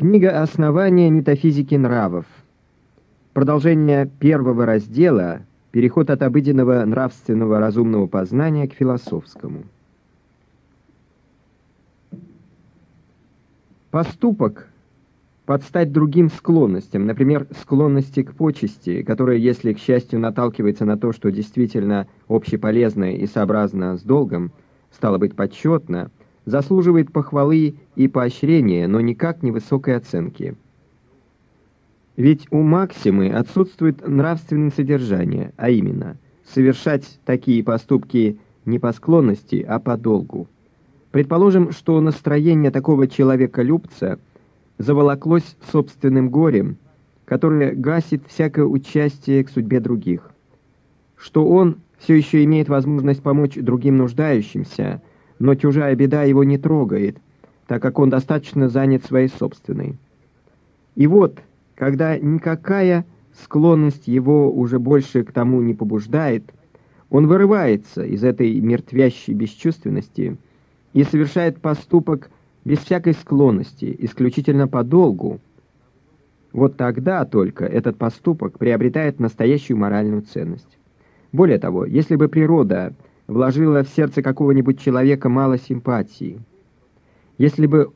Книга «Основание метафизики нравов». Продолжение первого раздела «Переход от обыденного нравственного разумного познания к философскому». Поступок подстать другим склонностям, например, склонности к почести, которая, если, к счастью, наталкивается на то, что действительно общеполезно и сообразно с долгом, стало быть, почетно – заслуживает похвалы и поощрения, но никак не высокой оценки. Ведь у Максимы отсутствует нравственное содержание, а именно, совершать такие поступки не по склонности, а по долгу. Предположим, что настроение такого человека-любца заволоклось собственным горем, которое гасит всякое участие к судьбе других, что он все еще имеет возможность помочь другим нуждающимся, но чужая беда его не трогает, так как он достаточно занят своей собственной. И вот, когда никакая склонность его уже больше к тому не побуждает, он вырывается из этой мертвящей бесчувственности и совершает поступок без всякой склонности, исключительно по долгу. Вот тогда только этот поступок приобретает настоящую моральную ценность. Более того, если бы природа вложила в сердце какого-нибудь человека мало симпатии. Если бы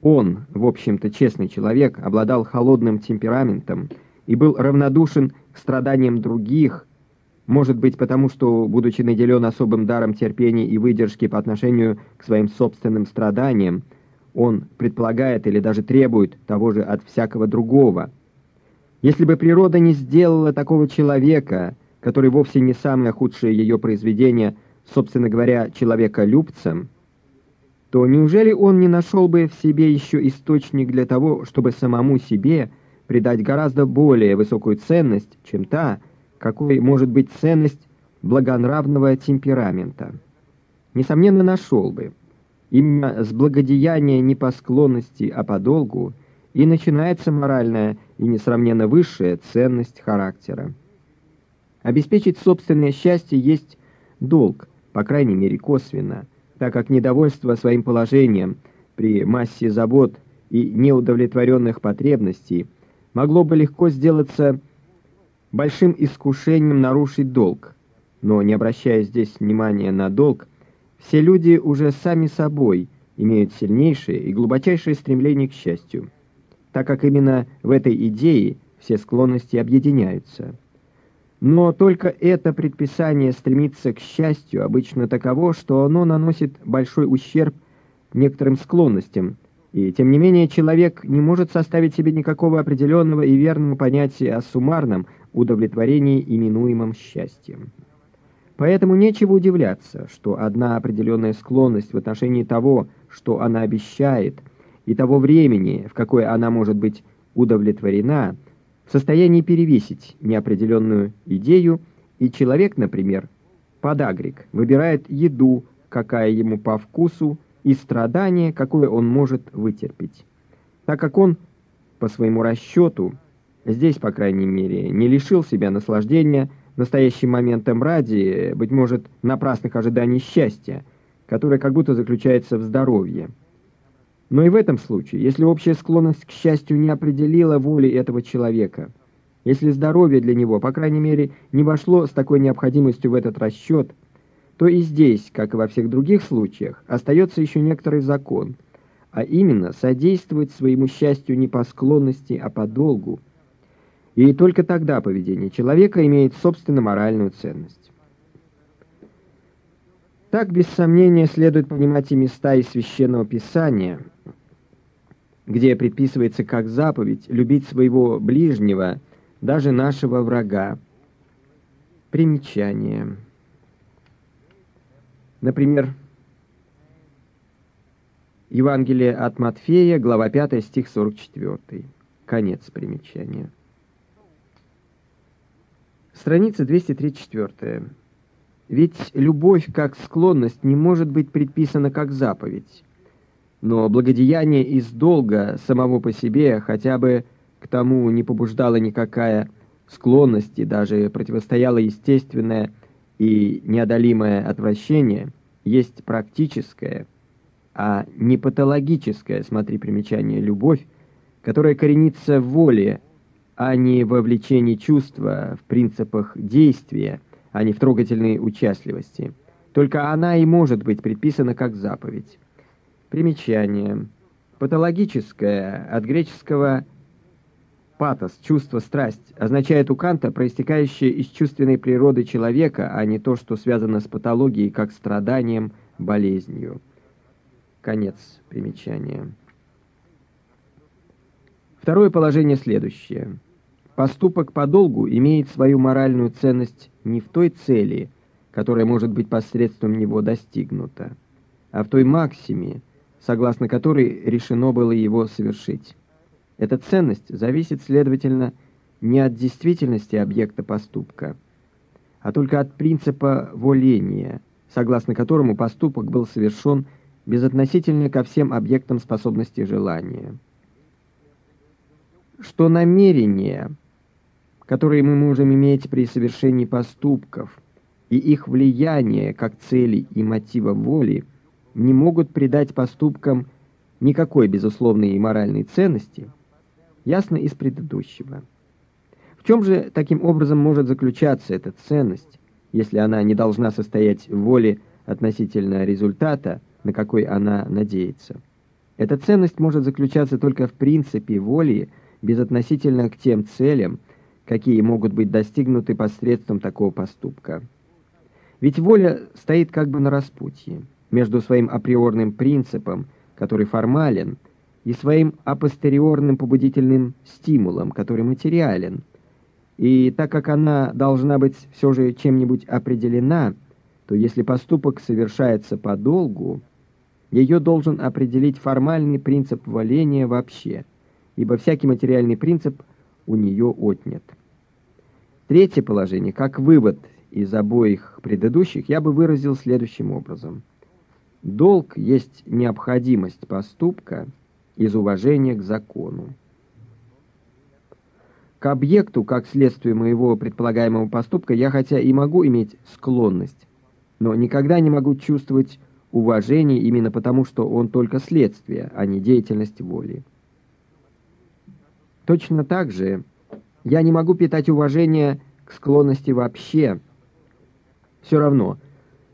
он, в общем-то честный человек, обладал холодным темпераментом и был равнодушен к страданиям других, может быть потому, что, будучи наделен особым даром терпения и выдержки по отношению к своим собственным страданиям, он предполагает или даже требует того же от всякого другого. Если бы природа не сделала такого человека, который вовсе не самое худшее ее произведение, собственно говоря, человека-любцем, то неужели он не нашел бы в себе еще источник для того, чтобы самому себе придать гораздо более высокую ценность, чем та, какой может быть ценность благонравного темперамента? Несомненно, нашел бы. Именно с благодеяния не по склонности, а по долгу и начинается моральная и несравненно высшая ценность характера. Обеспечить собственное счастье есть долг, по крайней мере косвенно, так как недовольство своим положением при массе забот и неудовлетворенных потребностей могло бы легко сделаться большим искушением нарушить долг. Но не обращая здесь внимания на долг, все люди уже сами собой имеют сильнейшее и глубочайшее стремление к счастью, так как именно в этой идее все склонности объединяются. Но только это предписание стремится к счастью обычно таково, что оно наносит большой ущерб некоторым склонностям, и тем не менее человек не может составить себе никакого определенного и верного понятия о суммарном удовлетворении, именуемом счастьем. Поэтому нечего удивляться, что одна определенная склонность в отношении того, что она обещает, и того времени, в какое она может быть удовлетворена – в состоянии перевесить неопределенную идею, и человек, например, подагрик, выбирает еду, какая ему по вкусу, и страдание, какое он может вытерпеть. Так как он, по своему расчету, здесь, по крайней мере, не лишил себя наслаждения настоящим моментом ради, быть может, напрасных ожиданий счастья, которое как будто заключается в здоровье. Но и в этом случае, если общая склонность к счастью не определила воли этого человека, если здоровье для него, по крайней мере, не вошло с такой необходимостью в этот расчет, то и здесь, как и во всех других случаях, остается еще некоторый закон, а именно содействовать своему счастью не по склонности, а по долгу. И только тогда поведение человека имеет собственно моральную ценность. Так, без сомнения, следует понимать и места из Священного Писания – где предписывается как заповедь любить своего ближнего, даже нашего врага. Примечание. Например, Евангелие от Матфея, глава 5, стих 44. Конец примечания. Страница 234. Ведь любовь как склонность не может быть предписана как заповедь но благодеяние из долга самого по себе хотя бы к тому не побуждала никакая склонность и даже противостояло естественное и неодолимое отвращение, есть практическое, а не патологическое, смотри примечание, любовь, которое коренится в воле, а не во влечении чувства, в принципах действия, а не в трогательной участливости. Только она и может быть предписана как заповедь. Примечание. Патологическое от греческого патос, чувство, страсть, означает у Канта проистекающее из чувственной природы человека, а не то, что связано с патологией, как страданием, болезнью. Конец примечания. Второе положение следующее. Поступок по долгу имеет свою моральную ценность не в той цели, которая может быть посредством него достигнута, а в той максиме, согласно которой решено было его совершить. Эта ценность зависит, следовательно, не от действительности объекта поступка, а только от принципа воления, согласно которому поступок был совершен безотносительно ко всем объектам способности желания. Что намерения, которые мы можем иметь при совершении поступков, и их влияние как цели и мотива воли, не могут придать поступкам никакой безусловной и моральной ценности – ясно из предыдущего. В чем же таким образом может заключаться эта ценность, если она не должна состоять в воле относительно результата, на какой она надеется? Эта ценность может заключаться только в принципе воли безотносительно к тем целям, какие могут быть достигнуты посредством такого поступка. Ведь воля стоит как бы на распутье между своим априорным принципом, который формален, и своим апостериорным побудительным стимулом, который материален. И так как она должна быть все же чем-нибудь определена, то если поступок совершается по долгу, ее должен определить формальный принцип валения вообще, ибо всякий материальный принцип у нее отнят. Третье положение, как вывод из обоих предыдущих, я бы выразил следующим образом. Долг есть необходимость поступка – из уважения к закону. К объекту, как следствие моего предполагаемого поступка, я хотя и могу иметь склонность, но никогда не могу чувствовать уважение именно потому, что он только следствие, а не деятельность воли. Точно так же я не могу питать уважение к склонности вообще. Все равно,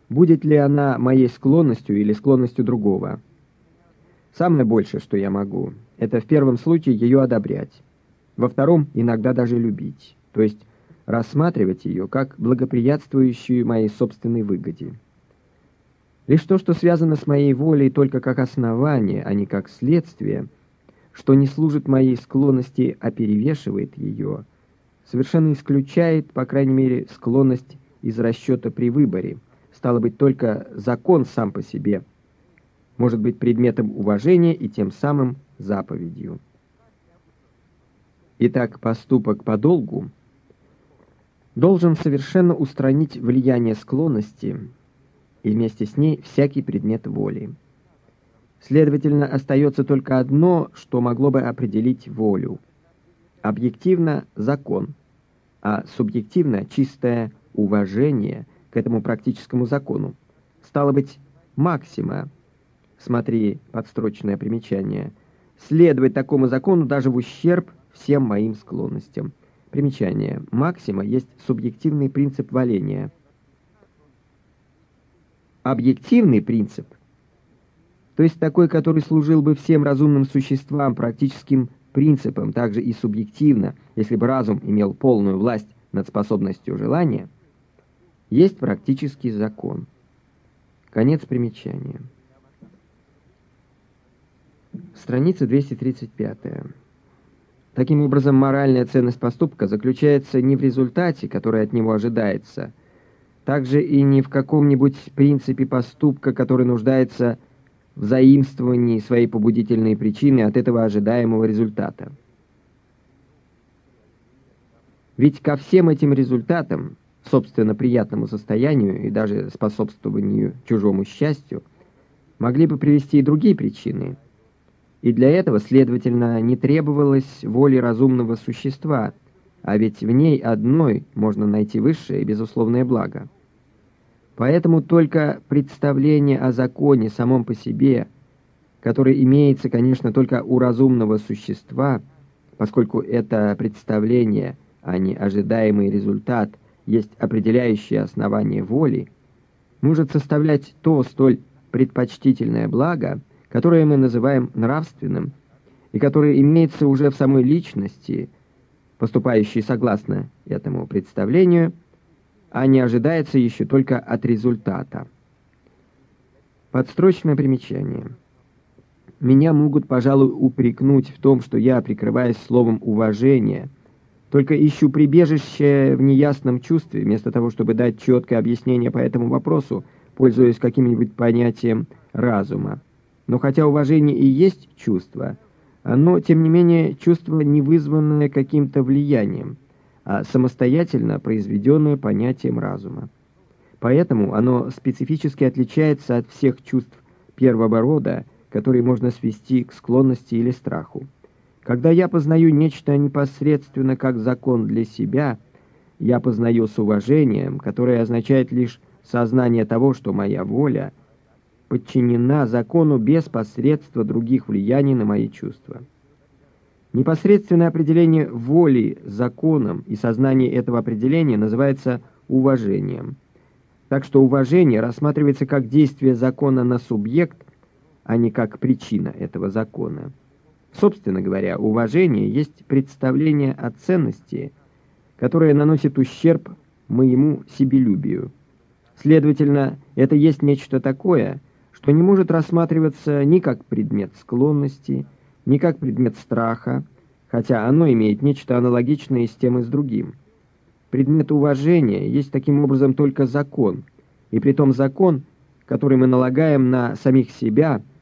будет ли она моей склонностью или склонностью другого. Самое большее, что я могу, это в первом случае ее одобрять, во втором иногда даже любить, то есть рассматривать ее как благоприятствующую моей собственной выгоде. Лишь то, что связано с моей волей только как основание, а не как следствие, что не служит моей склонности, а перевешивает ее, совершенно исключает, по крайней мере, склонность из расчета при выборе. Стало быть, только закон сам по себе – может быть предметом уважения и тем самым заповедью. Итак, поступок по долгу должен совершенно устранить влияние склонности и вместе с ней всякий предмет воли. Следовательно, остается только одно, что могло бы определить волю. Объективно – закон, а субъективно – чистое уважение к этому практическому закону. Стало быть, максима, смотри подстрочное примечание, следовать такому закону даже в ущерб всем моим склонностям. Примечание. Максима есть субъективный принцип валения. Объективный принцип, то есть такой, который служил бы всем разумным существам практическим принципом, также и субъективно, если бы разум имел полную власть над способностью желания, есть практический закон. Конец примечания. Страница 235. Таким образом, моральная ценность поступка заключается не в результате, который от него ожидается, также и не в каком-нибудь принципе поступка, который нуждается в заимствовании своей побудительной причины от этого ожидаемого результата. Ведь ко всем этим результатам, собственно приятному состоянию и даже способствованию чужому счастью, могли бы привести и другие причины – и для этого, следовательно, не требовалось воли разумного существа, а ведь в ней одной можно найти высшее и безусловное благо. Поэтому только представление о законе самом по себе, который имеется, конечно, только у разумного существа, поскольку это представление, а не ожидаемый результат, есть определяющее основание воли, может составлять то столь предпочтительное благо, которое мы называем нравственным, и которое имеется уже в самой личности, поступающей согласно этому представлению, а не ожидается еще только от результата. Подстрочное примечание. Меня могут, пожалуй, упрекнуть в том, что я, прикрываясь словом «уважение», только ищу прибежище в неясном чувстве, вместо того, чтобы дать четкое объяснение по этому вопросу, пользуясь каким-нибудь понятием разума. Но хотя уважение и есть чувство, оно, тем не менее, чувство не вызванное каким-то влиянием, а самостоятельно произведенное понятием разума. Поэтому оно специфически отличается от всех чувств первого рода, которые можно свести к склонности или страху. Когда я познаю нечто непосредственно как закон для себя, я познаю с уважением, которое означает лишь сознание того, что моя воля подчинена закону без посредства других влияний на мои чувства. Непосредственное определение воли законом и сознание этого определения называется уважением. Так что уважение рассматривается как действие закона на субъект, а не как причина этого закона. Собственно говоря, уважение есть представление о ценности, которое наносит ущерб моему себелюбию. Следовательно, это есть нечто такое, что не может рассматриваться ни как предмет склонности, ни как предмет страха, хотя оно имеет нечто аналогичное с тем и с другим. Предмет уважения есть таким образом только закон, и при том закон, который мы налагаем на самих себя –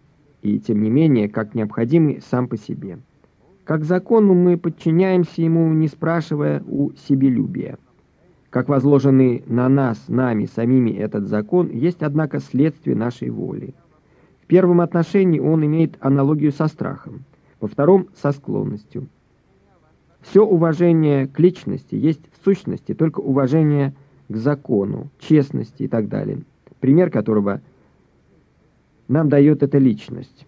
и, тем не менее, как необходимый сам по себе. Как закону мы подчиняемся ему, не спрашивая у себелюбия. Как возложенный на нас, нами, самими этот закон, есть, однако, следствие нашей воли. В первом отношении он имеет аналогию со страхом, во втором – со склонностью. Все уважение к личности есть в сущности только уважение к закону, честности и так далее, пример которого – нам дает эта личность.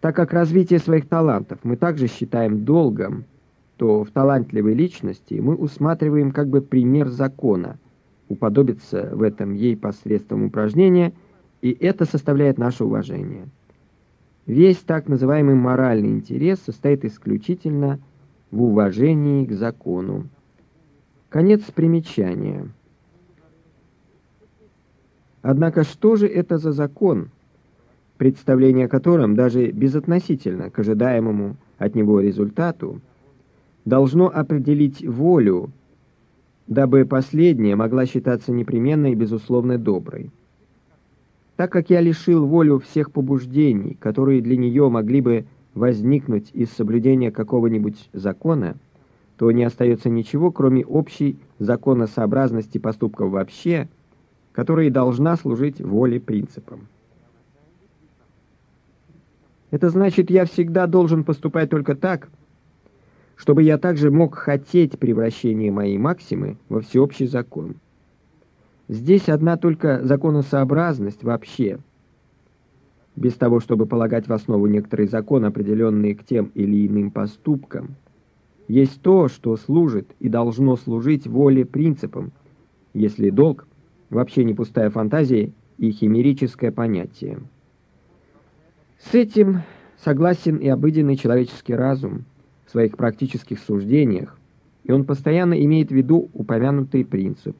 Так как развитие своих талантов мы также считаем долгом, то в талантливой личности мы усматриваем как бы пример закона, уподобиться в этом ей посредством упражнения, и это составляет наше уважение. Весь так называемый моральный интерес состоит исключительно в уважении к закону. Конец примечания. Однако что же это за закон? Представление о котором, даже безотносительно к ожидаемому от него результату, должно определить волю, дабы последняя могла считаться непременной и безусловно доброй. Так как я лишил волю всех побуждений, которые для нее могли бы возникнуть из соблюдения какого-нибудь закона, то не остается ничего, кроме общей законосообразности поступков вообще, которая должна служить воле принципам. Это значит, я всегда должен поступать только так, чтобы я также мог хотеть превращения моей максимы во всеобщий закон. Здесь одна только законосообразность вообще, без того, чтобы полагать в основу некоторые законы, определенные к тем или иным поступкам. Есть то, что служит и должно служить воле принципам, если долг вообще не пустая фантазия и химерическое понятие. С этим согласен и обыденный человеческий разум в своих практических суждениях, и он постоянно имеет в виду упомянутый принцип.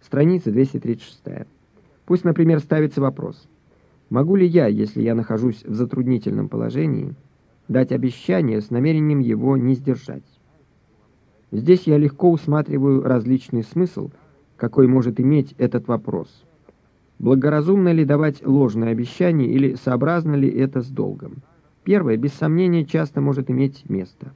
Страница 236. Пусть, например, ставится вопрос, могу ли я, если я нахожусь в затруднительном положении, дать обещание с намерением его не сдержать? Здесь я легко усматриваю различный смысл, какой может иметь этот вопрос – Благоразумно ли давать ложные обещания или сообразно ли это с долгом? Первое, без сомнения, часто может иметь место.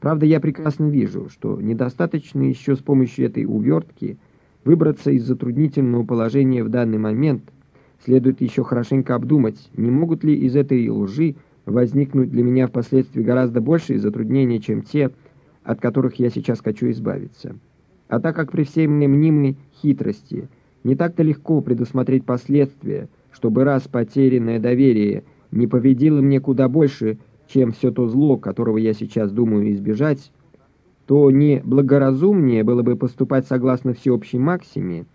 Правда, я прекрасно вижу, что недостаточно еще с помощью этой увертки выбраться из затруднительного положения в данный момент. Следует еще хорошенько обдумать, не могут ли из этой лжи возникнуть для меня впоследствии гораздо большие затруднения, чем те, от которых я сейчас хочу избавиться. А так как при всей мне мнимой хитрости – не так-то легко предусмотреть последствия, чтобы раз потерянное доверие не повредило мне куда больше, чем все то зло, которого я сейчас думаю избежать, то не благоразумнее было бы поступать согласно всеобщей максиме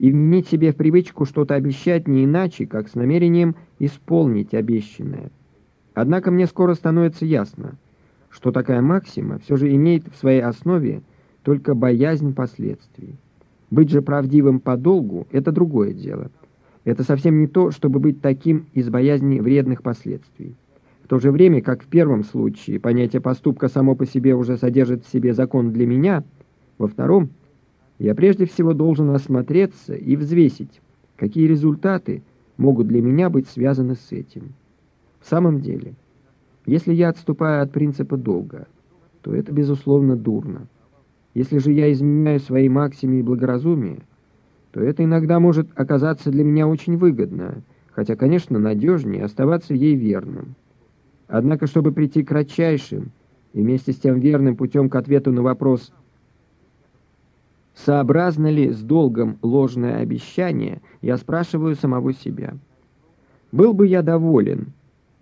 и вменить себе в привычку что-то обещать не иначе, как с намерением исполнить обещанное. Однако мне скоро становится ясно, что такая максима все же имеет в своей основе только боязнь последствий. Быть же правдивым по долгу – это другое дело. Это совсем не то, чтобы быть таким из боязни вредных последствий то же время, как в первом случае понятие поступка само по себе уже содержит в себе закон для меня, во втором я прежде всего должен осмотреться и взвесить, какие результаты могут для меня быть связаны с этим. В самом деле, если я отступаю от принципа долга, то это, безусловно, дурно. Если же я изменяю свои максимы и благоразумие, то это иногда может оказаться для меня очень выгодно, хотя, конечно, надежнее оставаться ей верным. Однако, чтобы прийти кратчайшим и вместе с тем верным путем к ответу на вопрос «Сообразно ли с долгом ложное обещание?» я спрашиваю самого себя. Был бы я доволен,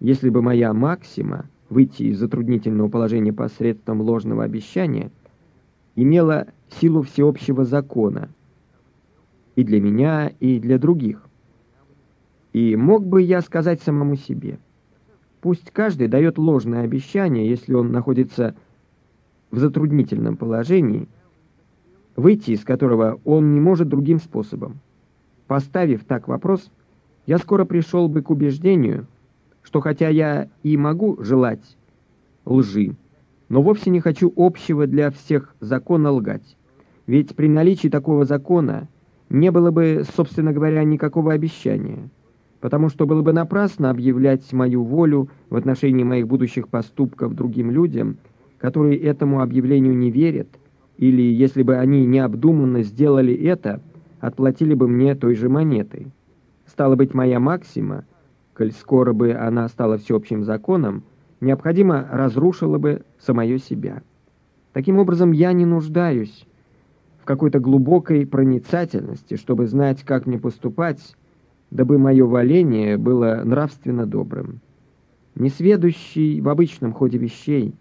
если бы моя максима выйти из затруднительного положения посредством ложного обещания имела силу всеобщего закона и для меня, и для других. И мог бы я сказать самому себе – Пусть каждый дает ложное обещание, если он находится в затруднительном положении, выйти из которого он не может другим способом. Поставив так вопрос, я скоро пришел бы к убеждению, что хотя я и могу желать лжи, но вовсе не хочу общего для всех закона лгать. Ведь при наличии такого закона не было бы, собственно говоря, никакого обещания потому что было бы напрасно объявлять мою волю в отношении моих будущих поступков другим людям, которые этому объявлению не верят, или, если бы они необдуманно сделали это, отплатили бы мне той же монетой. Стало быть, моя максима, коль скоро бы она стала всеобщим законом, необходимо разрушила бы самое себя. Таким образом, я не нуждаюсь в какой-то глубокой проницательности, чтобы знать, как мне поступать, дабы мое валение было нравственно добрым. Несведущий в обычном ходе вещей,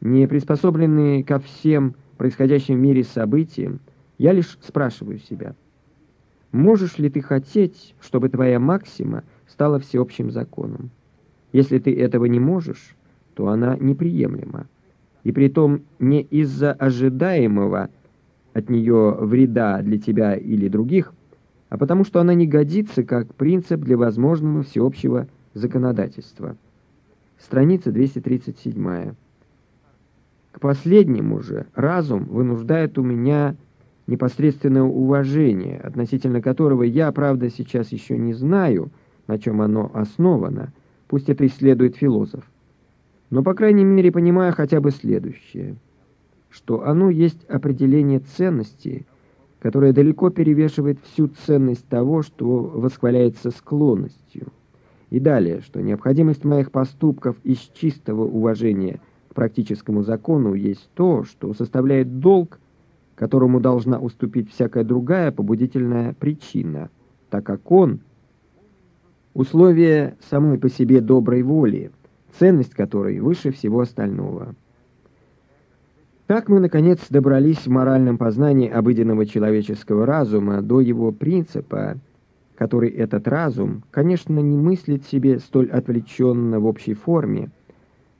не приспособленный ко всем происходящим в мире событиям, я лишь спрашиваю себя, можешь ли ты хотеть, чтобы твоя максима стала всеобщим законом? Если ты этого не можешь, то она неприемлема. И притом не из-за ожидаемого от нее вреда для тебя или других – а потому что она не годится как принцип для возможного всеобщего законодательства. Страница 237. К последнему же разум вынуждает у меня непосредственное уважение, относительно которого я, правда, сейчас еще не знаю, на чем оно основано, пусть это исследует философ. Но, по крайней мере, понимаю хотя бы следующее, что оно есть определение ценности – которая далеко перевешивает всю ценность того, что восхваляется склонностью. И далее, что необходимость моих поступков из чистого уважения к практическому закону есть то, что составляет долг, которому должна уступить всякая другая побудительная причина, так как он – условие самой по себе доброй воли, ценность которой выше всего остального. Так мы, наконец, добрались в моральном познании обыденного человеческого разума до его принципа, который этот разум, конечно, не мыслит себе столь отвлеченно в общей форме,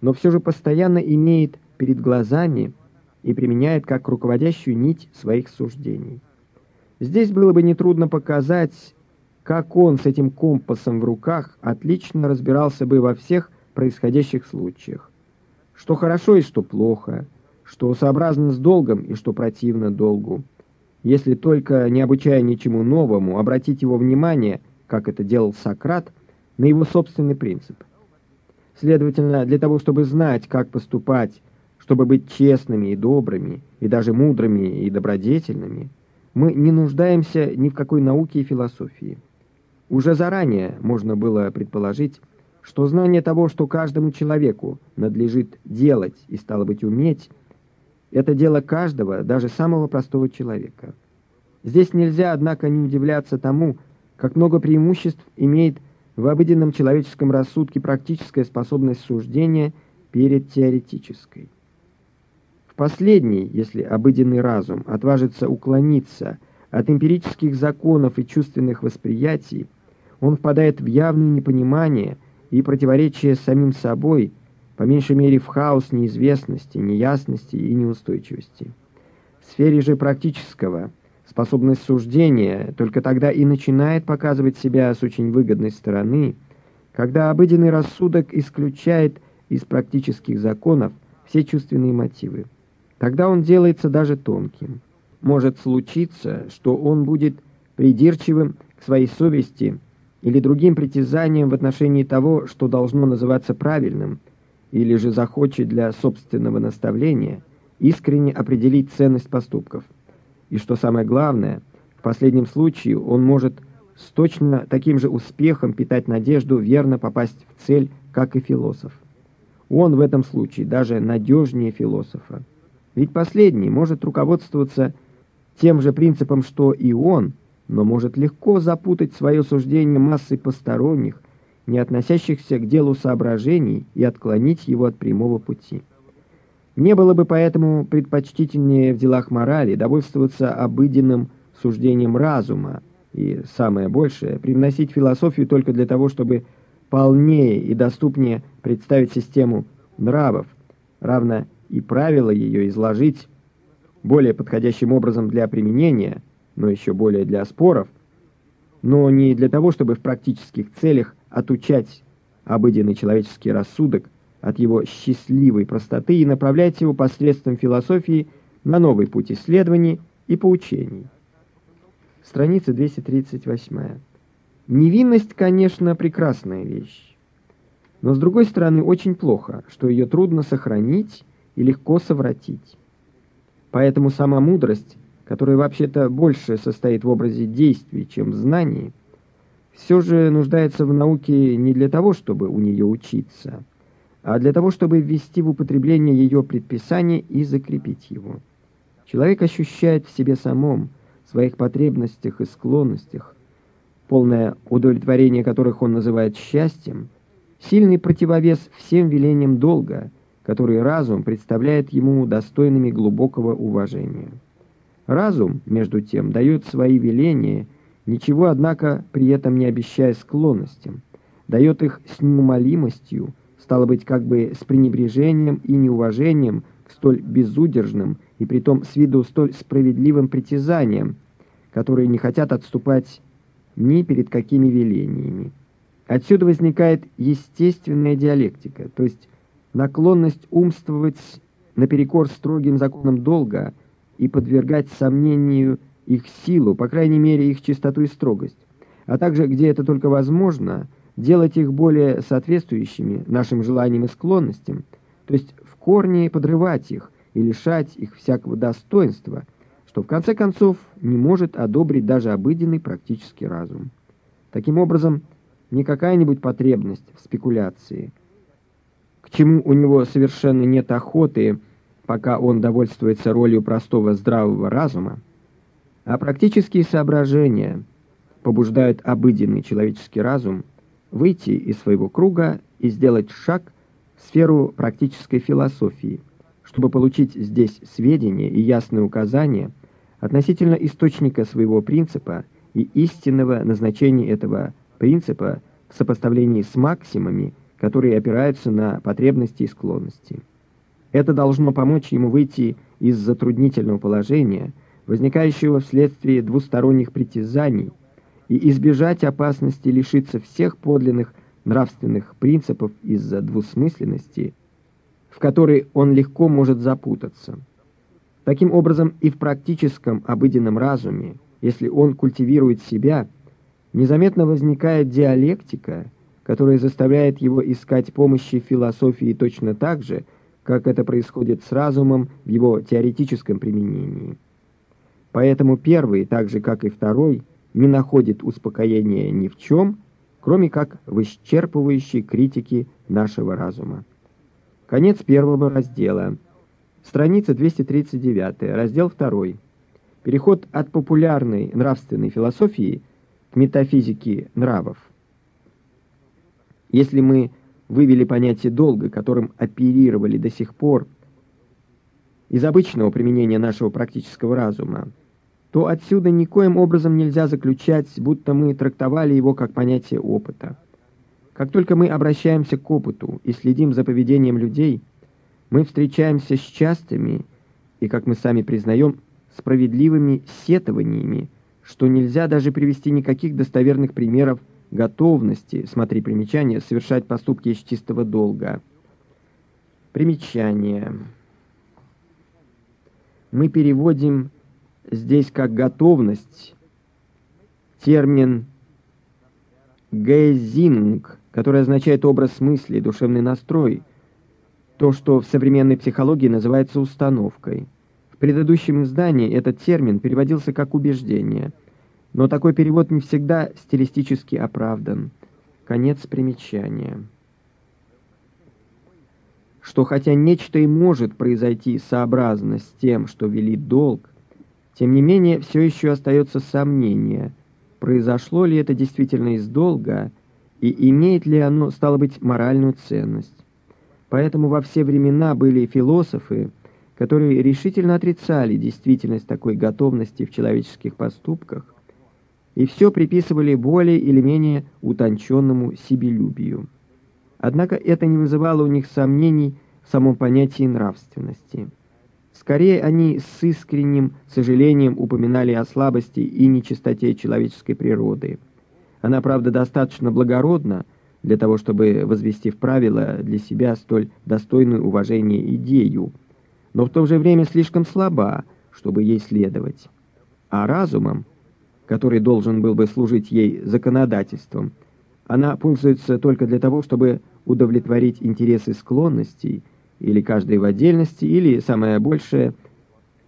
но все же постоянно имеет перед глазами и применяет как руководящую нить своих суждений. Здесь было бы нетрудно показать, как он с этим компасом в руках отлично разбирался бы во всех происходящих случаях. Что хорошо и что плохо – что сообразно с долгом и что противно долгу. Если только, не обучая ничему новому, обратить его внимание, как это делал Сократ, на его собственный принцип. Следовательно, для того, чтобы знать, как поступать, чтобы быть честными и добрыми, и даже мудрыми и добродетельными, мы не нуждаемся ни в какой науке и философии. Уже заранее можно было предположить, что знание того, что каждому человеку надлежит делать и, стало быть, уметь, это дело каждого, даже самого простого человека. Здесь нельзя, однако, не удивляться тому, как много преимуществ имеет в обыденном человеческом рассудке практическая способность суждения перед теоретической. В последней, если обыденный разум отважится уклониться от эмпирических законов и чувственных восприятий, он впадает в явное непонимание и противоречие с самим собой, по меньшей мере в хаос неизвестности, неясности и неустойчивости. В сфере же практического – Способность суждения только тогда и начинает показывать себя с очень выгодной стороны, когда обыденный рассудок исключает из практических законов все чувственные мотивы. Тогда он делается даже тонким. Может случиться, что он будет придирчивым к своей совести или другим притязаниям в отношении того, что должно называться правильным, или же захочет для собственного наставления искренне определить ценность поступков и, что самое главное, в последнем случае он может с точно таким же успехом питать надежду верно попасть в цель, как и философ. Он в этом случае даже надежнее философа. Ведь последний может руководствоваться тем же принципом, что и он, но может легко запутать свое суждение массой посторонних, не относящихся к делу соображений, и отклонить его от прямого пути. Не было бы поэтому предпочтительнее в делах морали довольствоваться обыденным суждением разума и, самое большее, привносить философию только для того, чтобы полнее и доступнее представить систему нравов, равно и правила ее изложить более подходящим образом для применения, но еще более для споров, но не для того, чтобы в практических целях отучать обыденный человеческий рассудок от его счастливой простоты и направлять его посредством философии на новый путь исследований и поучений. Страница 238. Невинность, конечно, прекрасная вещь. Но, с другой стороны, очень плохо, что ее трудно сохранить и легко совратить. Поэтому сама мудрость, которая вообще-то больше состоит в образе действий, чем в знании, все же нуждается в науке не для того, чтобы у нее учиться, а для того, чтобы ввести в употребление ее предписание и закрепить его. Человек ощущает в себе самом, своих потребностях и склонностях, полное удовлетворение которых он называет счастьем, сильный противовес всем велениям долга, которые разум представляет ему достойными глубокого уважения. Разум, между тем, дает свои веления, ничего, однако, при этом не обещая склонностям, дает их с неумолимостью, стало быть, как бы с пренебрежением и неуважением к столь безудержным и притом с виду столь справедливым притязаниям, которые не хотят отступать ни перед какими велениями. Отсюда возникает естественная диалектика, то есть наклонность умствовать наперекор строгим законам долга и подвергать сомнению их силу, по крайней мере их чистоту и строгость, а также, где это только возможно – делать их более соответствующими нашим желаниям и склонностям, то есть в корне подрывать их и лишать их всякого достоинства, что в конце концов не может одобрить даже обыденный практический разум. Таким образом, не какая-нибудь потребность в спекуляции, к чему у него совершенно нет охоты, пока он довольствуется ролью простого здравого разума, а практические соображения побуждают обыденный человеческий разум выйти из своего круга и сделать шаг в сферу практической философии, чтобы получить здесь сведения и ясные указания относительно источника своего принципа и истинного назначения этого принципа в сопоставлении с максимами, которые опираются на потребности и склонности. Это должно помочь ему выйти из затруднительного положения, возникающего вследствие двусторонних притязаний, и избежать опасности лишиться всех подлинных нравственных принципов из-за двусмысленности, в которой он легко может запутаться. Таким образом, и в практическом обыденном разуме, если он культивирует себя, незаметно возникает диалектика, которая заставляет его искать помощи философии точно так же, как это происходит с разумом в его теоретическом применении. Поэтому первый, так же как и второй, не находит успокоения ни в чем, кроме как в исчерпывающей критике нашего разума. Конец первого раздела. Страница 239, раздел 2. Переход от популярной нравственной философии к метафизике нравов. Если мы вывели понятие долга, которым оперировали до сих пор, из обычного применения нашего практического разума, то отсюда никоим образом нельзя заключать, будто мы трактовали его как понятие опыта. Как только мы обращаемся к опыту и следим за поведением людей, мы встречаемся с частыми и, как мы сами признаем, справедливыми сетованиями, что нельзя даже привести никаких достоверных примеров готовности, смотри примечание, совершать поступки из чистого долга. Примечание. Мы переводим здесь как готовность термин «гэзинг», который означает образ мысли, душевный настрой, то, что в современной психологии называется установкой. В предыдущем издании этот термин переводился как «убеждение», но такой перевод не всегда стилистически оправдан. Конец примечания. Что хотя нечто и может произойти сообразно с тем, что велит долг, тем не менее, все еще остается сомнение, произошло ли это действительно из долга, и имеет ли оно, стало быть, моральную ценность. Поэтому во все времена были философы, которые решительно отрицали действительность такой готовности в человеческих поступках, и все приписывали более или менее утонченному себелюбию. Однако это не вызывало у них сомнений в самом понятии нравственности. Скорее, они с искренним сожалением упоминали о слабости и нечистоте человеческой природы. Она, правда, достаточно благородна для того, чтобы возвести в правило для себя столь достойную уважения идею, но в то же время слишком слаба, чтобы ей следовать. А разумом, который должен был бы служить ей законодательством, она пользуется только для того, чтобы удовлетворить интересы склонностей, или каждый в отдельности, или, самое большее,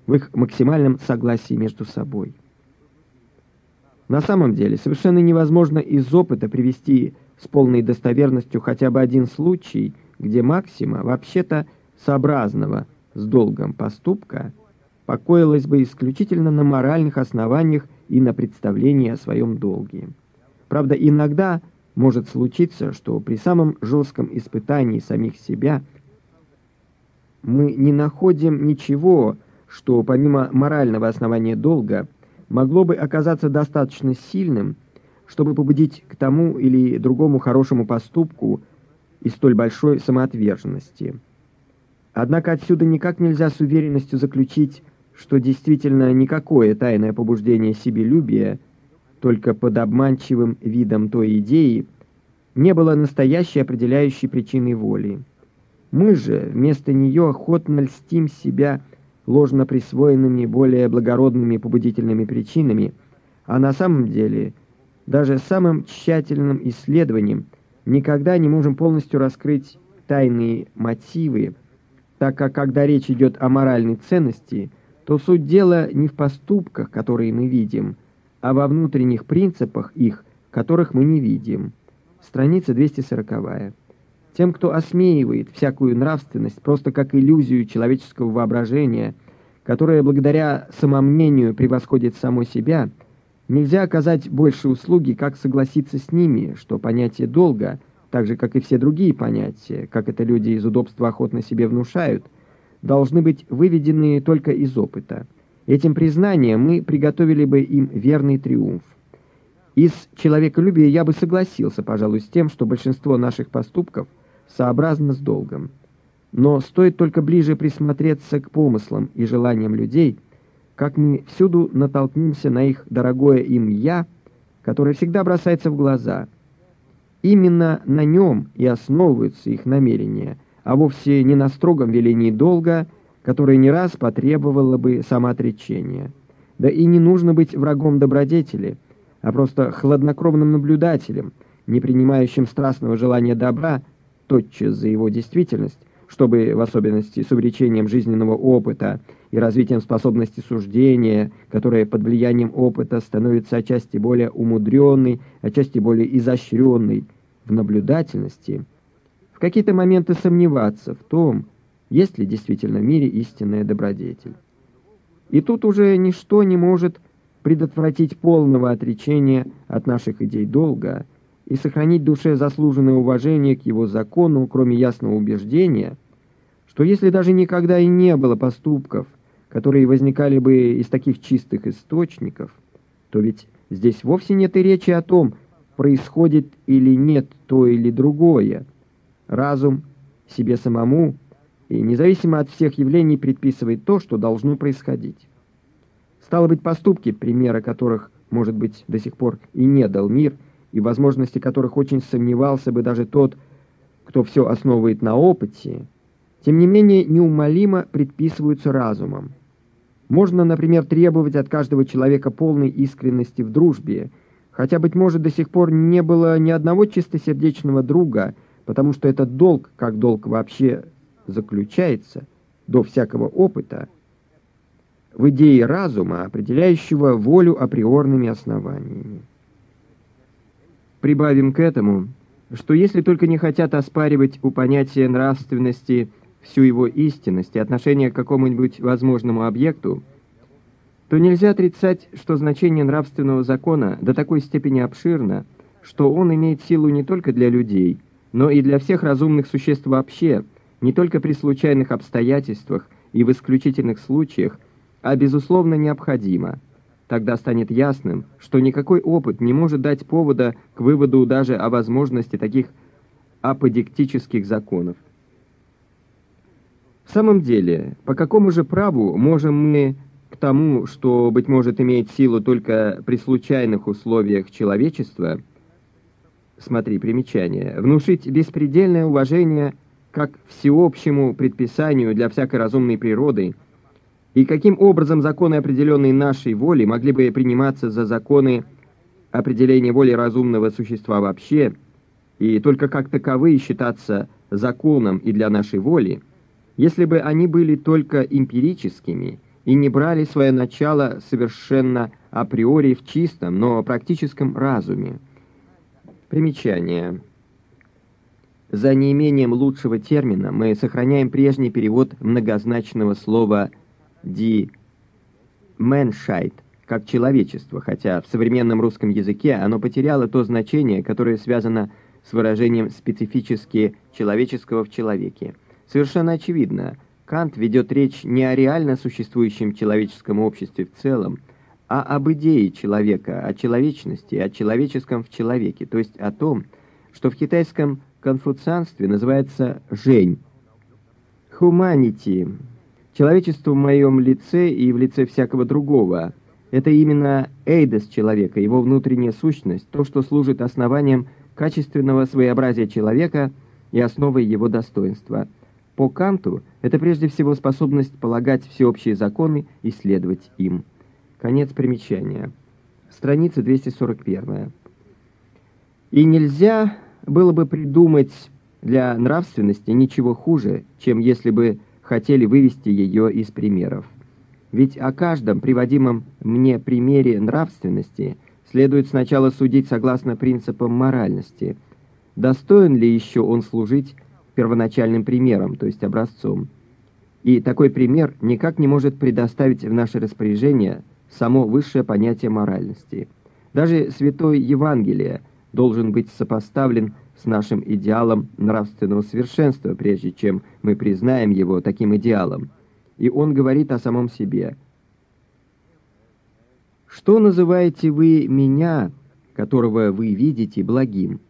в их максимальном согласии между собой. На самом деле, совершенно невозможно из опыта привести с полной достоверностью хотя бы один случай, где максима, вообще-то сообразного с долгом поступка, покоилась бы исключительно на моральных основаниях и на представлении о своем долге. Правда, иногда может случиться, что при самом жестком испытании самих себя – мы не находим ничего, что помимо морального основания долга могло бы оказаться достаточно сильным, чтобы побудить к тому или другому хорошему поступку и столь большой самоотверженности. Однако отсюда никак нельзя с уверенностью заключить, что действительно никакое тайное побуждение себелюбия, только под обманчивым видом той идеи, не было настоящей определяющей причиной воли. Мы же вместо нее охотно льстим себя ложно присвоенными более благородными побудительными причинами, а на самом деле даже самым тщательным исследованием никогда не можем полностью раскрыть тайные мотивы, так как когда речь идет о моральной ценности, то суть дела не в поступках, которые мы видим, а во внутренних принципах их, которых мы не видим. Страница 240. Тем, кто осмеивает всякую нравственность просто как иллюзию человеческого воображения, которая благодаря самомнению превосходит само себя, нельзя оказать больше услуги, как согласиться с ними, что понятие долга, так же, как и все другие понятия, как это люди из удобства охотно себе внушают, должны быть выведены только из опыта. Этим признанием мы приготовили бы им верный триумф. Из человеколюбия я бы согласился, пожалуй, с тем, что большинство наших поступков – сообразно с долгом. Но стоит только ближе присмотреться к помыслам и желаниям людей, как мы всюду натолкнемся на их дорогое им «я», которое всегда бросается в глаза. Именно на нем и основываются их намерения, а вовсе не на строгом велении долга, которое не раз потребовало бы самоотречения. Да и не нужно быть врагом добродетели, а просто хладнокровным наблюдателем, не принимающим страстного желания добра, тотчас за его действительность, чтобы, в особенности с увеличением жизненного опыта и развитием способности суждения, которая под влиянием опыта становится отчасти более умудренной, отчасти более изощренной в наблюдательности, в какие-то моменты сомневаться в том, есть ли действительно в мире истинная добродетель. И тут уже ничто не может предотвратить полного отречения от наших идей долга, и сохранить душе заслуженное уважение к его закону, кроме ясного убеждения, что если даже никогда и не было поступков, которые возникали бы из таких чистых источников, то ведь здесь вовсе нет и речи о том, происходит или нет то или другое. Разум себе самому и независимо от всех явлений предписывает то, что должно происходить. Стало быть, поступки, примера которых, может быть, до сих пор и не дал мир, и возможности которых очень сомневался бы даже тот, кто все основывает на опыте, тем не менее неумолимо предписываются разумом. Можно, например, требовать от каждого человека полной искренности в дружбе, хотя, быть может, до сих пор не было ни одного чистосердечного друга, потому что этот долг, как долг вообще заключается, до всякого опыта, в идее разума, определяющего волю априорными основаниями. Прибавим к этому, что если только не хотят оспаривать у понятия нравственности всю его истинность и отношение к какому-нибудь возможному объекту, то нельзя отрицать, что значение нравственного закона до такой степени обширно, что он имеет силу не только для людей, но и для всех разумных существ вообще, не только при случайных обстоятельствах и в исключительных случаях, а безусловно необходимо. Тогда станет ясным, что никакой опыт не может дать повода к выводу даже о возможности таких аподектических законов. В самом деле, по какому же праву можем мы к тому, что, быть может, имеет силу только при случайных условиях человечества, смотри, примечание, внушить беспредельное уважение как всеобщему предписанию для всякой разумной природы, и каким образом законы, определенные нашей волей, могли бы приниматься за законы определения воли разумного существа вообще, и только как таковые считаться законом и для нашей воли, если бы они были только эмпирическими и не брали свое начало совершенно априори в чистом, но практическом разуме. Примечание. За неимением лучшего термина мы сохраняем прежний перевод многозначного слова «ди Menschheit» как человечество, хотя в современном русском языке оно потеряло то значение, которое связано с выражением специфически человеческого в человеке. Совершенно очевидно, Кант ведет речь не о реально существующем человеческом обществе в целом, а об идее человека, о человечности, о человеческом в человеке, то есть о том, что в китайском конфуцианстве называется «жень». «Humanity» — человечество в моем лице и в лице всякого другого. Это именно эйдес человека, его внутренняя сущность, то, что служит основанием качественного своеобразия человека и основой его достоинства — по Канту это прежде всего способность полагать всеобщие законы и следовать им. Конец примечания. Страница 241. И нельзя было бы придумать для нравственности ничего хуже, чем если бы хотели вывести ее из примеров. Ведь о каждом приводимом мне примере нравственности следует сначала судить согласно принципам моральности. Достоин ли еще он служить первоначальным примером, то есть образцом. И такой пример никак не может предоставить в наше распоряжение само высшее понятие моральности. Даже Святой Евангелие должен быть сопоставлен с нашим идеалом нравственного совершенства, прежде чем мы признаем его таким идеалом. И он говорит о самом себе. «Что называете вы меня, которого вы видите, благим?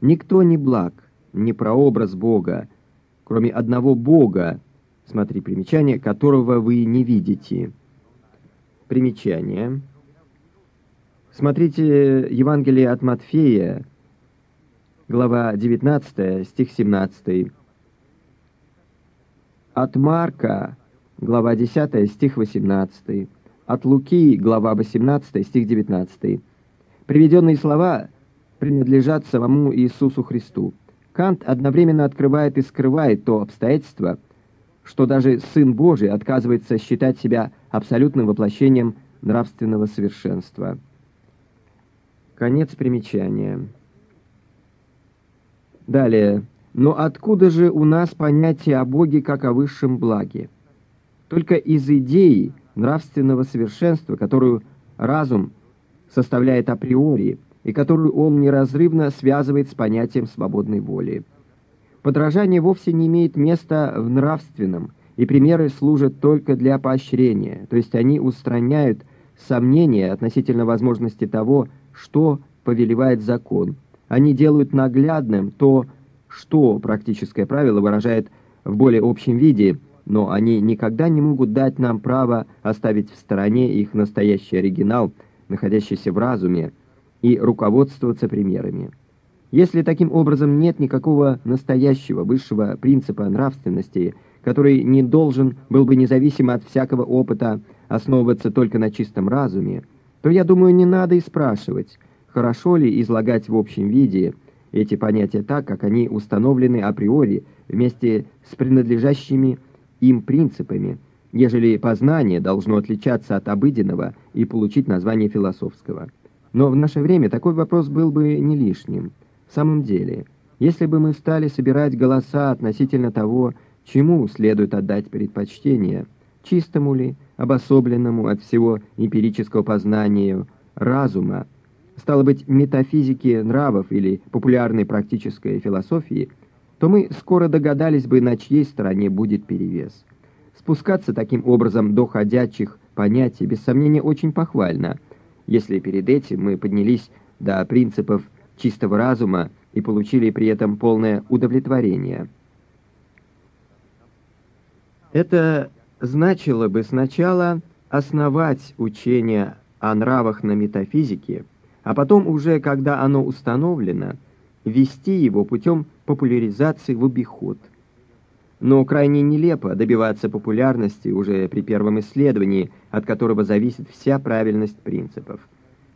Никто не благ, не прообраз Бога, кроме одного Бога, смотри примечание, которого вы не видите. Примечание. Смотрите Евангелие от Матфея, глава 19, стих 17. От Марка, глава 10, стих 18. От Луки, глава 18, стих 19. Приведенные слова принадлежат самому Иисусу Христу. Кант одновременно открывает и скрывает то обстоятельство, что даже Сын Божий отказывается считать себя абсолютным воплощением нравственного совершенства. Конец примечания. Далее. Но откуда же у нас понятие о Боге как о высшем благе? Только из идеи нравственного совершенства, которую разум составляет априори, и которую он неразрывно связывает с понятием свободной воли. Подражание вовсе не имеет места в нравственном, и примеры служат только для поощрения, то есть они устраняют сомнения относительно возможности того, что повелевает закон. Они делают наглядным то, что практическое правило выражает в более общем виде, но они никогда не могут дать нам право оставить в стороне их настоящий оригинал, находящийся в разуме, и руководствоваться примерами. Если таким образом нет никакого настоящего высшего принципа нравственности, который не должен был бы независимо от всякого опыта основываться только на чистом разуме, то, я думаю, не надо и спрашивать, хорошо ли излагать в общем виде эти понятия так, как они установлены априори вместе с принадлежащими им принципами, ежели познание должно отличаться от обыденного и получить название философского. Но в наше время такой вопрос был бы не лишним. В самом деле, если бы мы стали собирать голоса относительно того, чему следует отдать предпочтение, чистому ли, обособленному от всего эмпирического познания разума, стало быть, метафизики нравов или популярной практической философии, то мы скоро догадались бы, на чьей стороне будет перевес. Спускаться таким образом до ходячих понятий, без сомнения, очень похвально – если перед этим мы поднялись до принципов чистого разума и получили при этом полное удовлетворение. Это значило бы сначала основать учение о нравах на метафизике, а потом уже, когда оно установлено, вести его путем популяризации в обиход. Но крайне нелепо добиваться популярности уже при первом исследовании, от которого зависит вся правильность принципов.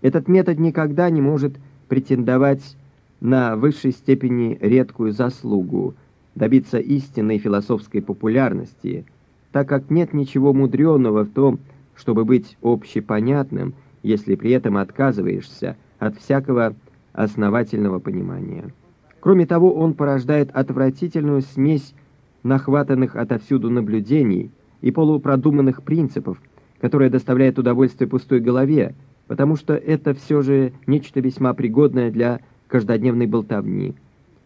Этот метод никогда не может претендовать на высшей степени редкую заслугу, добиться истинной философской популярности, так как нет ничего мудреного в том, чтобы быть общепонятным, если при этом отказываешься от всякого основательного понимания. Кроме того, он порождает отвратительную смесь нахватанных отовсюду наблюдений и полупродуманных принципов, которая доставляет удовольствие пустой голове, потому что это все же нечто весьма пригодное для каждодневной болтовни.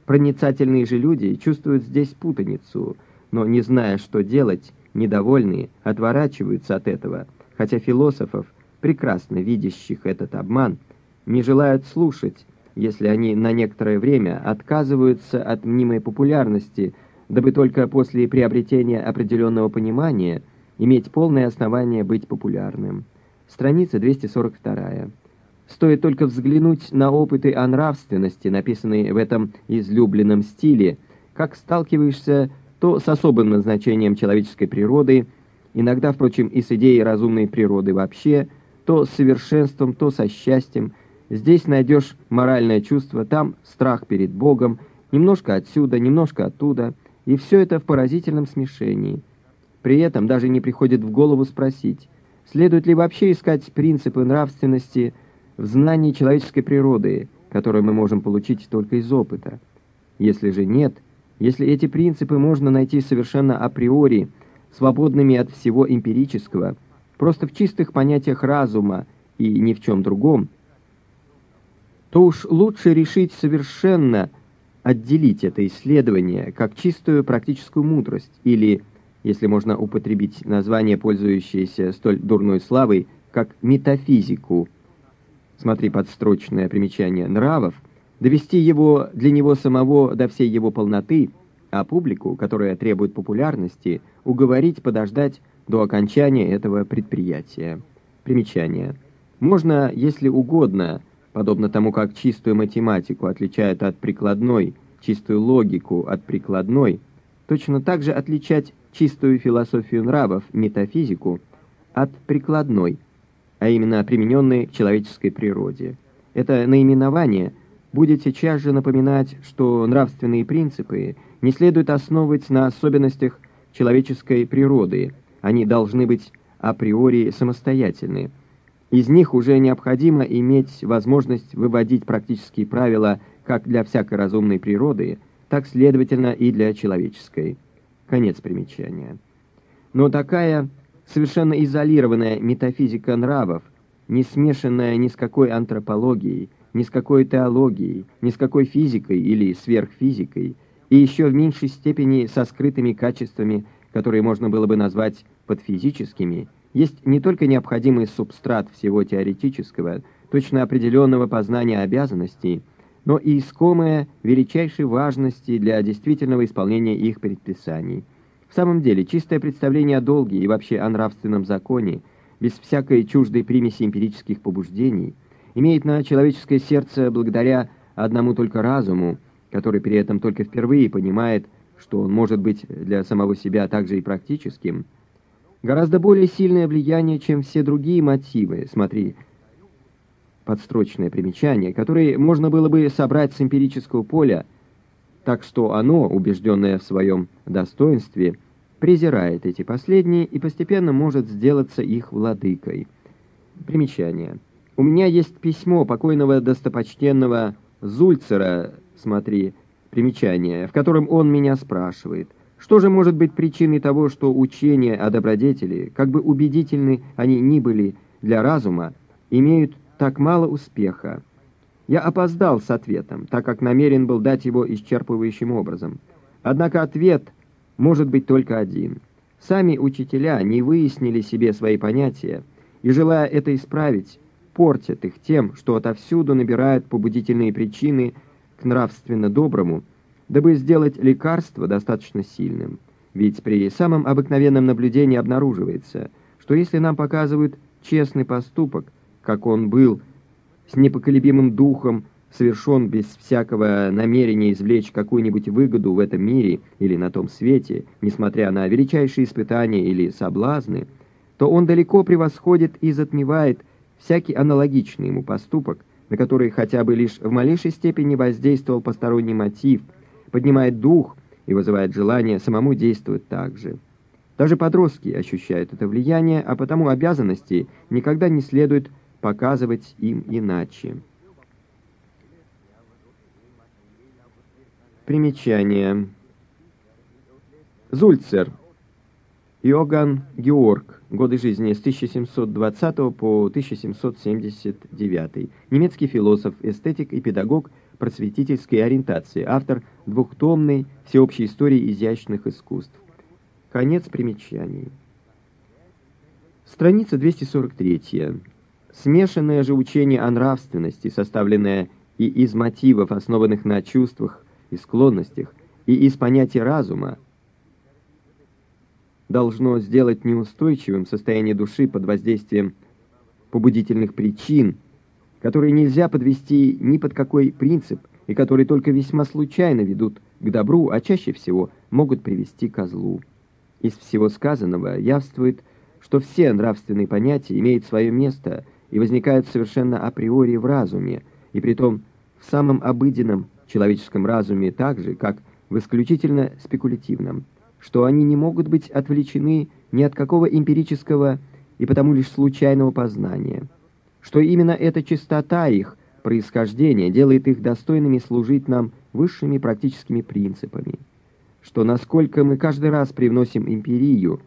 Проницательные же люди чувствуют здесь путаницу, но, не зная, что делать, недовольные отворачиваются от этого, хотя философов, прекрасно видящих этот обман, не желают слушать, если они на некоторое время отказываются от мнимой популярности – дабы только после приобретения определенного понимания иметь полное основание быть популярным. Страница 242. Стоит только взглянуть на опыты о нравственности, написанные в этом излюбленном стиле, как сталкиваешься то с особым назначением человеческой природы, иногда, впрочем, и с идеей разумной природы вообще, то с совершенством, то со счастьем. Здесь найдешь моральное чувство, там страх перед Богом, немножко отсюда, немножко оттуда – и все это в поразительном смешении. При этом даже не приходит в голову спросить, следует ли вообще искать принципы нравственности в знании человеческой природы, которые мы можем получить только из опыта. Если же нет, если эти принципы можно найти совершенно априори, свободными от всего эмпирического, просто в чистых понятиях разума и ни в чем другом, то уж лучше решить совершенно отделить это исследование как чистую практическую мудрость или, если можно употребить название, пользующееся столь дурной славой, как метафизику, смотри подстрочное примечание нравов, довести его для него самого до всей его полноты, а публику, которая требует популярности, уговорить подождать до окончания этого предприятия. Примечание. Можно, если угодно, подобно тому, как чистую математику отличают от прикладной, чистую логику от прикладной, точно так же отличать чистую философию нравов, метафизику, от прикладной, а именно примененной к человеческой природе. Это наименование будет сейчас же напоминать, что нравственные принципы не следует основывать на особенностях человеческой природы, они должны быть априори самостоятельны. Из них уже необходимо иметь возможность выводить практические правила как для всякой разумной природы, так, следовательно, и для человеческой. Конец примечания. Но такая совершенно изолированная метафизика нравов, не смешанная ни с какой антропологией, ни с какой теологией, ни с какой физикой или сверхфизикой, и еще в меньшей степени со скрытыми качествами, которые можно было бы назвать подфизическими, есть не только необходимый субстрат всего теоретического, точно определенного познания обязанностей, но и искомое величайшей важности для действительного исполнения их предписаний. В самом деле, чистое представление о долге и вообще о нравственном законе, без всякой чуждой примеси эмпирических побуждений, имеет на человеческое сердце благодаря одному только разуму, который при этом только впервые понимает, что он может быть для самого себя также и практическим, гораздо более сильное влияние, чем все другие мотивы, смотри, подстрочное примечание, которые можно было бы собрать с эмпирического поля, так что оно, убежденное в своем достоинстве, презирает эти последние и постепенно может сделаться их владыкой. Примечание. У меня есть письмо покойного достопочтенного Зульцера смотри, примечание, в котором он меня спрашивает, что же может быть причиной того, что учения о добродетели, как бы убедительны они ни были для разума, имеют так мало успеха? Я опоздал с ответом, так как намерен был дать его исчерпывающим образом. Однако ответ может быть только один. Сами учителя не выяснили себе свои понятия, и, желая это исправить, портят их тем, что отовсюду набирают побудительные причины – к нравственно доброму, дабы сделать лекарство достаточно сильным. Ведь при самом обыкновенном наблюдении обнаруживается, что если нам показывают честный поступок, как он был, с непоколебимым духом, совершен без всякого намерения извлечь какую-нибудь выгоду в этом мире или на том свете, несмотря на величайшие испытания или соблазны, то он далеко превосходит и затмевает всякий аналогичный ему поступок, на который хотя бы лишь в малейшей степени воздействовал посторонний мотив, поднимает дух и вызывает желание самому действовать так же. Даже подростки ощущают это влияние, а потому обязанности никогда не следует показывать им иначе. Примечание. Зульцер. Иоганн Георг. Годы жизни с 1720 по 1779. Немецкий философ, эстетик и педагог просветительской ориентации. Автор двухтомной всеобщей истории изящных искусств. Конец примечаний. Страница 243. Смешанное же учение о нравственности, составленное и из мотивов, основанных на чувствах и склонностях, и из понятия разума, должно сделать неустойчивым состояние души под воздействием побудительных причин, которые нельзя подвести ни под какой принцип и которые только весьма случайно ведут к добру, а чаще всего могут привести к злу. Из всего сказанного явствует, что все нравственные понятия имеют свое место и возникают совершенно априори в разуме, и притом в самом обыденном человеческом разуме так же, как в исключительно спекулятивном что они не могут быть отвлечены ни от какого эмпирического и потому лишь случайного познания, что именно эта чистота их происхождения делает их достойными служить нам высшими практическими принципами, что насколько мы каждый раз привносим эмпирию,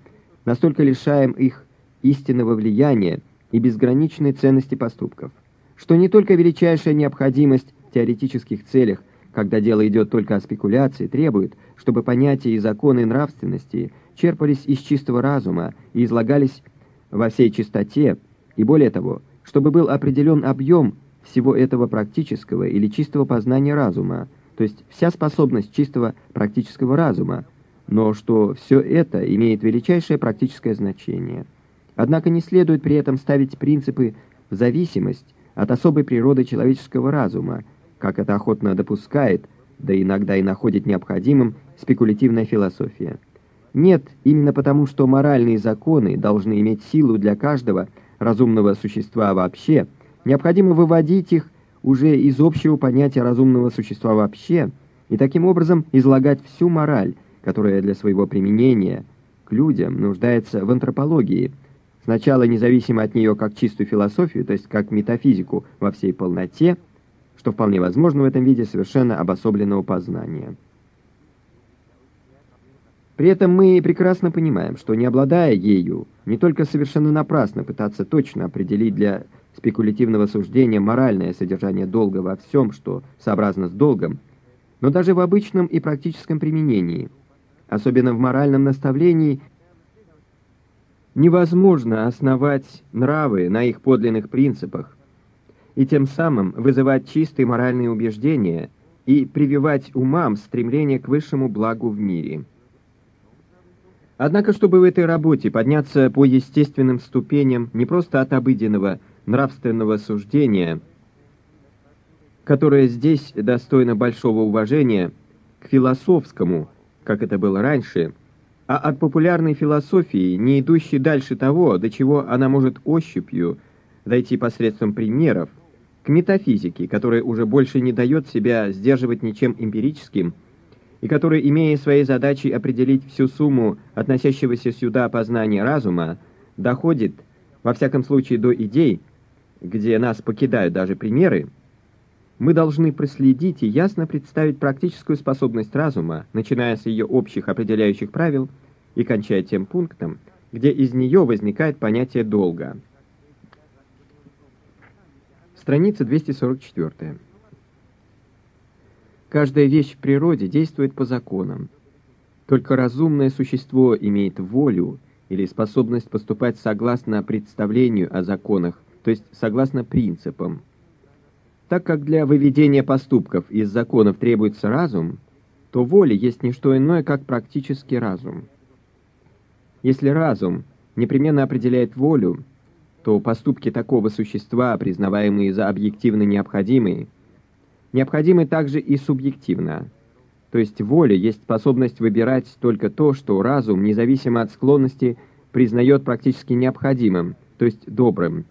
настолько лишаем их истинного влияния и безграничной ценности поступков, что не только величайшая необходимость в теоретических целях когда дело идет только о спекуляции, требует, чтобы понятия и законы нравственности черпались из чистого разума и излагались во всей чистоте, и более того, чтобы был определен объем всего этого практического или чистого познания разума, то есть вся способность чистого практического разума, но что все это имеет величайшее практическое значение. Однако не следует при этом ставить принципы в зависимость от особой природы человеческого разума, как это охотно допускает, да иногда и находит необходимым, спекулятивная философия. Нет, именно потому, что моральные законы должны иметь силу для каждого разумного существа вообще, необходимо выводить их уже из общего понятия разумного существа вообще, и таким образом излагать всю мораль, которая для своего применения к людям нуждается в антропологии, сначала независимо от нее как чистую философию, то есть как метафизику во всей полноте, что вполне возможно в этом виде совершенно обособленного познания. При этом мы прекрасно понимаем, что не обладая ею, не только совершенно напрасно пытаться точно определить для спекулятивного суждения моральное содержание долга во всем, что сообразно с долгом, но даже в обычном и практическом применении, особенно в моральном наставлении, невозможно основать нравы на их подлинных принципах и тем самым вызывать чистые моральные убеждения и прививать умам стремление к высшему благу в мире. Однако, чтобы в этой работе подняться по естественным ступеням не просто от обыденного нравственного суждения, которое здесь достойно большого уважения, к философскому, как это было раньше, а от популярной философии, не идущей дальше того, до чего она может ощупью дойти посредством примеров, к метафизике, которая уже больше не дает себя сдерживать ничем эмпирическим, и которая, имея своей задачей определить всю сумму относящегося сюда познания разума, доходит, во всяком случае, до идей, где нас покидают даже примеры, мы должны проследить и ясно представить практическую способность разума, начиная с ее общих определяющих правил и кончая тем пунктом, где из нее возникает понятие долга. Страница 244. Каждая вещь в природе действует по законам. Только разумное существо имеет волю или способность поступать согласно представлению о законах, то есть согласно принципам. Так как для выведения поступков из законов требуется разум, то воля есть не что иное, как практический разум. Если разум непременно определяет волю, то поступки такого существа, признаваемые за объективно необходимые, необходимы также и субъективно. То есть воля есть способность выбирать только то, что разум, независимо от склонности, признает практически необходимым, то есть добрым.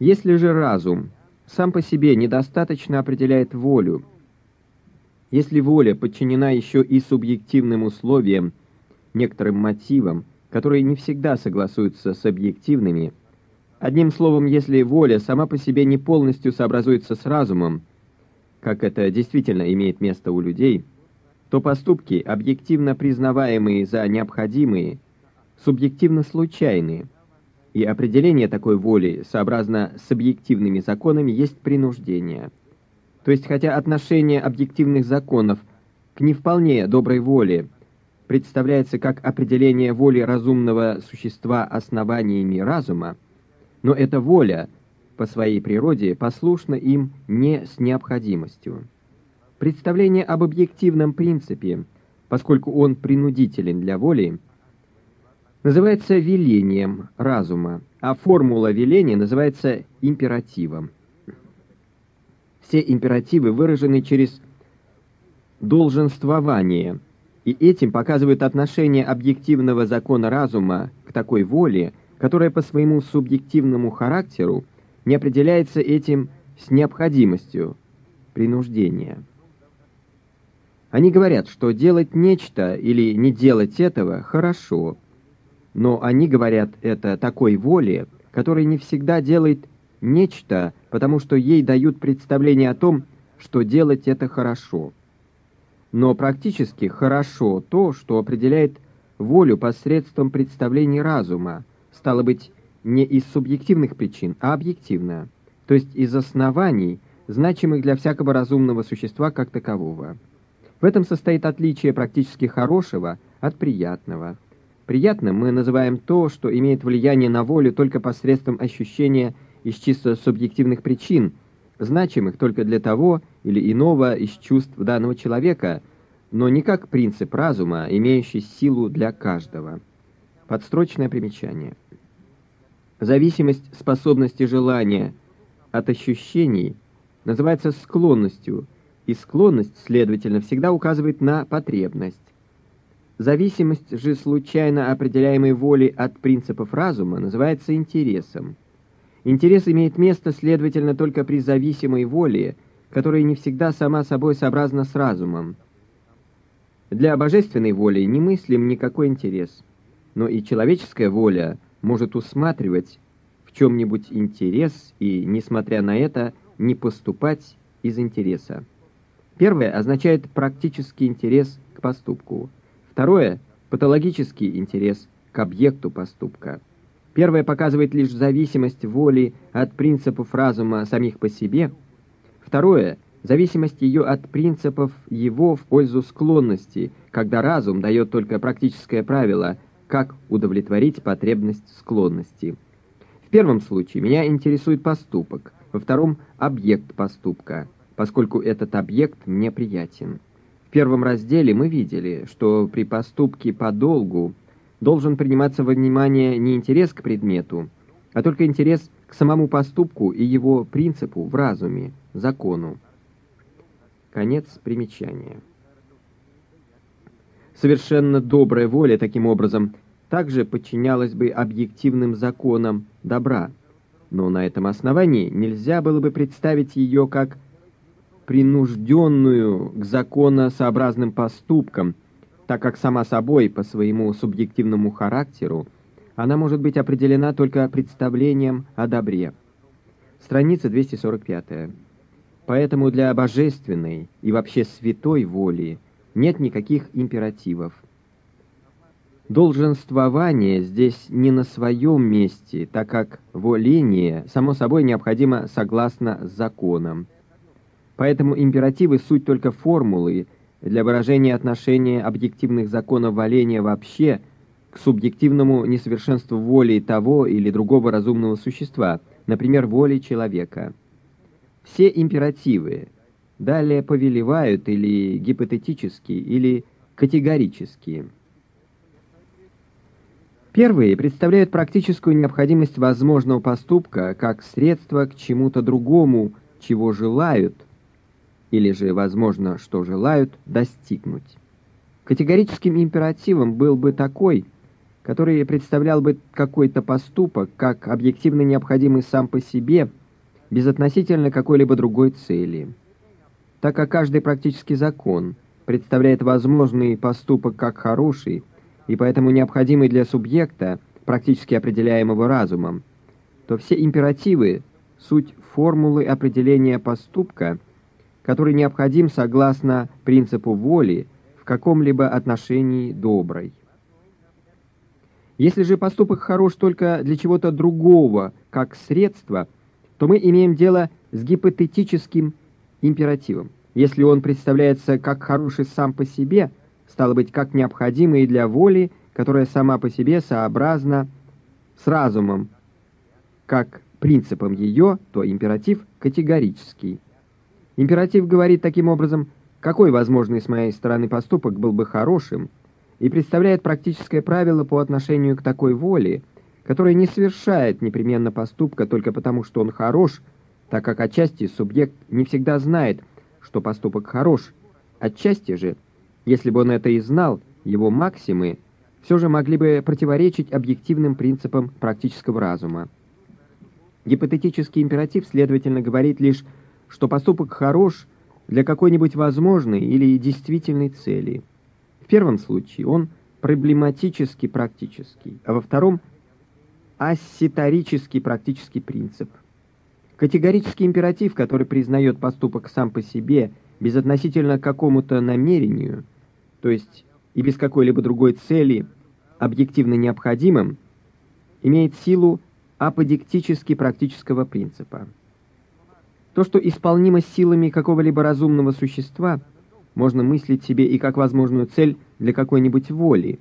Если же разум сам по себе недостаточно определяет волю. Если воля подчинена еще и субъективным условиям, некоторым мотивам, которые не всегда согласуются с объективными, одним словом, если воля сама по себе не полностью сообразуется с разумом, как это действительно имеет место у людей, то поступки, объективно признаваемые за необходимые, субъективно случайные – и определение такой воли, сообразно с объективными законами, есть принуждение. То есть, хотя отношение объективных законов к не вполне доброй воле представляется как определение воли разумного существа основаниями разума, но эта воля по своей природе послушна им не с необходимостью. Представление об объективном принципе, поскольку он принудителен для воли, называется велением разума, а формула веления называется императивом. Все императивы выражены через долженствование, и этим показывают отношение объективного закона разума к такой воле, которая по своему субъективному характеру не определяется этим с необходимостью принуждения. Они говорят, что делать нечто или не делать этого хорошо – но они говорят это такой воле, которая не всегда делает нечто, потому что ей дают представление о том, что делать это хорошо. Но практически хорошо то, что определяет волю посредством представлений разума, стало быть, не из субъективных причин, а объективно, то есть из оснований, значимых для всякого разумного существа как такового. В этом состоит отличие практически хорошего от приятного – Приятным мы называем то, что имеет влияние на волю только посредством ощущения из чисто субъективных причин, значимых только для того или иного из чувств данного человека, но не как принцип разума, имеющий силу для каждого. Подстрочное примечание. Зависимость способности желания от ощущений называется склонностью, и склонность, следовательно, всегда указывает на потребность. Зависимость же случайно определяемой воли от принципов разума называется интересом. Интерес имеет место, следовательно, только при зависимой воле, которая не всегда сама собой сообразна с разумом. Для божественной воли не мыслим никакой интерес, но и человеческая воля может усматривать в чем-нибудь интерес и, несмотря на это, не поступать из интереса. Первое означает практический интерес к поступку – Второе – патологический интерес к объекту поступка. Первое показывает лишь зависимость воли от принципов разума самих по себе. Второе — зависимость ее от принципов его в пользу склонности, когда разум дает только практическое правило, как удовлетворить потребность склонности. В первом случае меня интересует поступок, во втором — объект поступка, поскольку этот объект мне приятен. В первом разделе мы видели, что при поступке по долгу должен приниматься во внимание не интерес к предмету, а только интерес к самому поступку и его принципу в разуме, закону. Конец примечания. Совершенно добрая воля, таким образом, также подчинялась бы объективным законам добра, но на этом основании нельзя было бы представить ее как принужденную к законосообразным поступкам, так как сама собой по своему субъективному характеру она может быть определена только представлением о добре. Страница 245. Поэтому для божественной и вообще святой воли нет никаких императивов. Долженствование здесь не на своем месте, так как воление, само собой, необходимо согласно законам. Поэтому императивы — суть только формулы, для выражения отношения объективных законов валения вообще к субъективному несовершенству воли того или другого разумного существа, например, воли человека. Все императивы далее повелевают или гипотетически, или категорически. Первые представляют практическую необходимость возможного поступка как средство к чему-то другому, чего желают – или же, возможно, что желают достигнуть. Категорическим императивом был бы такой, который представлял бы какой-то поступок как объективно необходимый сам по себе, безотносительно какой-либо другой цели. Так как каждый практический закон представляет возможный поступок как хороший, и поэтому необходимый для субъекта, практически определяемого разумом, то все императивы — суть формулы определения поступка — который необходим согласно принципу воли в каком-либо отношении доброй. Если же поступок хорош только для чего-то другого, как средство, то мы имеем дело с гипотетическим императивом. Если он представляется как хороший сам по себе, стало быть, как необходимый для воли, которая сама по себе сообразна с разумом, как принципом ее, то императив категорический. Императив говорит таким образом, какой возможный с моей стороны поступок был бы хорошим, и представляет практическое правило по отношению к такой воле, которая не совершает непременно поступка только потому, что он хорош, так как отчасти субъект не всегда знает, что поступок хорош. Отчасти же, если бы он это и знал, его максимы все же могли бы противоречить объективным принципам практического разума. Гипотетический императив, следовательно, говорит лишь что поступок хорош для какой-нибудь возможной или действительной цели. В первом случае он проблематически практический, а во втором – ассеторический практический принцип. Категорический императив, который признает поступок сам по себе безотносительно к какому-то намерению, то есть и без какой-либо другой цели, объективно необходимым, имеет силу аподиктически практического принципа. То, что исполнимо силами какого-либо разумного существа, можно мыслить себе и как возможную цель для какой-нибудь воли,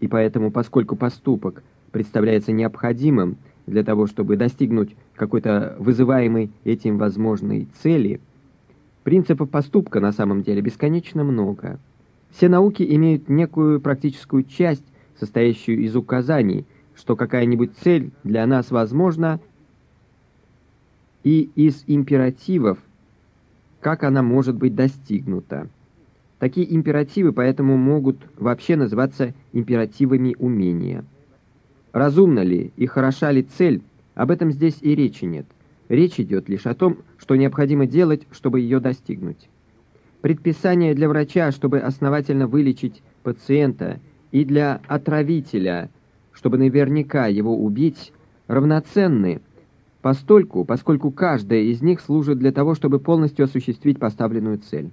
и поэтому, поскольку поступок представляется необходимым для того, чтобы достигнуть какой-то вызываемой этим возможной цели, принципов поступка на самом деле бесконечно много. Все науки имеют некую практическую часть, состоящую из указаний, что какая-нибудь цель для нас возможна и из императивов, как она может быть достигнута. Такие императивы поэтому могут вообще называться императивами умения. Разумна ли и хороша ли цель, об этом здесь и речи нет. Речь идет лишь о том, что необходимо делать, чтобы ее достигнуть. Предписание для врача, чтобы основательно вылечить пациента, и для отравителя, чтобы наверняка его убить, равноценны постольку, поскольку каждая из них служит для того, чтобы полностью осуществить поставленную цель.